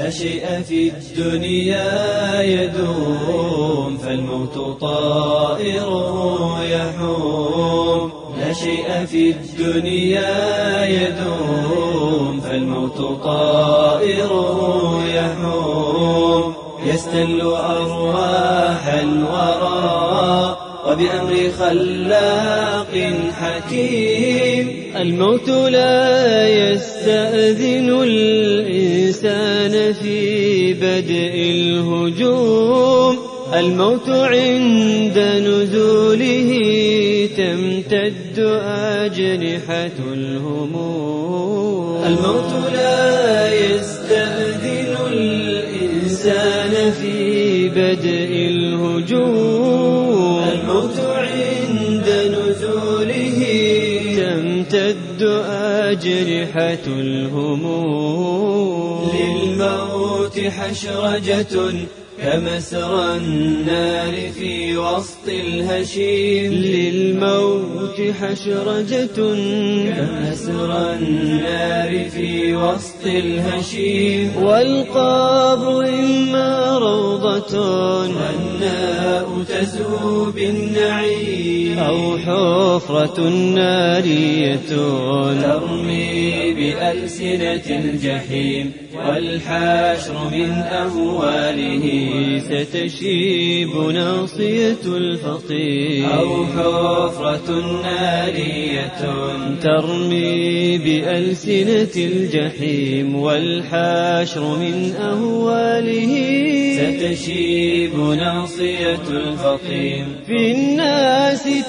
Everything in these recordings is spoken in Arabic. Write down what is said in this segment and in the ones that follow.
لا شيء في الدنيا يدوم فالموت طائره يحوم. لا شيء في الدنيا يدوم فالموت طائره يحوم. يستل أرواح الورى وبأمر خلاق حكيم. الموت لا يستأذن الإنسان في بدء الهجوم. الموت عند نزوله تمتد أجنحة الهموم. الموت لا يستأذن الإنسان في بدء الهجوم. تمتد أجنحة الهموم. للموت حشرجة كمسرى النار في وسط الهشيم. للموت حشرجة. كمسرى النار في وسط الهشيم. والقبر إما روضة. والناء تزهو بالنعيم. أو حفرة نارية. ترمي بألسنة الجحيم. والحشر من أهواله ستشيب ناصية الفقير. أو حفرة نارية ترمي بألسنة الجحيم والحشر من أهواله. ستشيب ناصية الفطيم في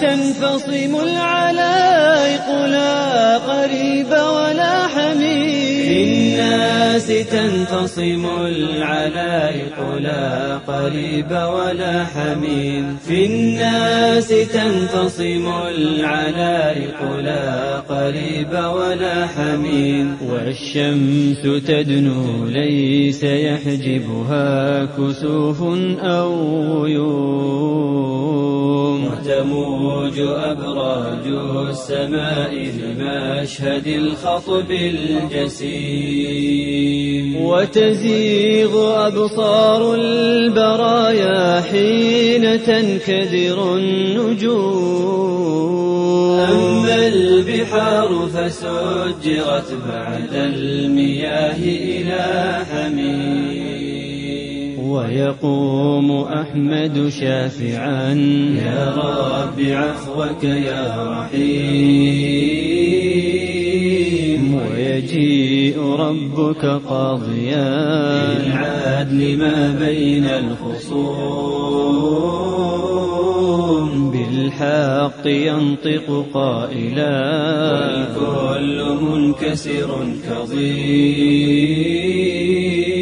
تنفصم العلائق لا قريب ولا حميم. في الناس تنفصم العلائق لا قريب ولا حميم. في الناس تنفصم العلائق لا قريب ولا حميم. والشمس تدنو ليس يحجبها كسوف أو غيوم وتموج أبراج السماء لمشهد الخطب الجسيم. وتزيغ أبصار البرايا حين تنكدر النجوم. أما البحار فسجرت بعد المياه إلى حميم. ويقوم أحمد شافعا. يا رب عفوك يا رحيم. ويجيء ربك قاضيا. بالعدل ما بين الخصوم. بالحق ينطق قائلا. والكل منكسر كظيم.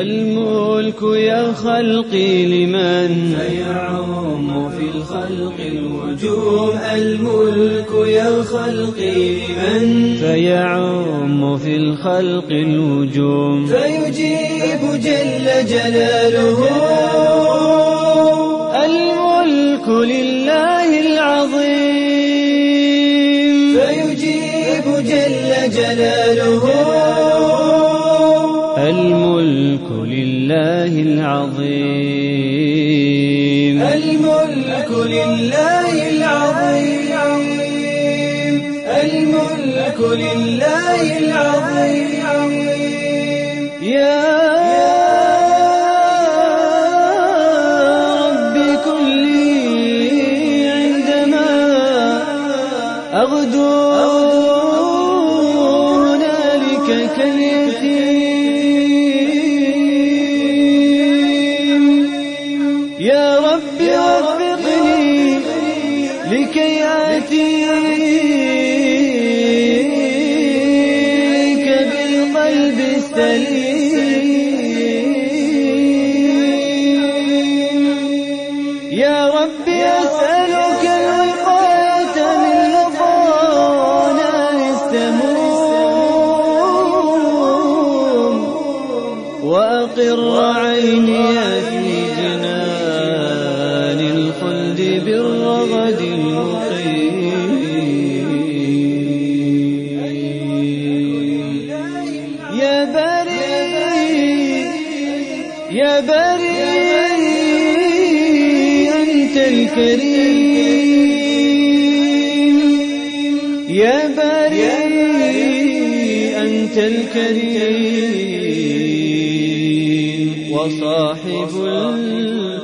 الملك يا خلقي لمن؟ فيعم في الخلق الوجوه الملك يا خلقي لمن؟ فيعم في الخلق الوجوم فيجيب جل جلاله. الملك لله العظيم. فيجيب جل جلاله. العظيم. الملك لله العظيم. الملك لله العظيم. يا أغدو هنالك كاليتيم. لكي آتيك بالقلب السليم. يا رب أسألك الوقاية من لظى نار السموم وأقر عيني الكريم. يا بريء أنت الكريم. وصاحب العميم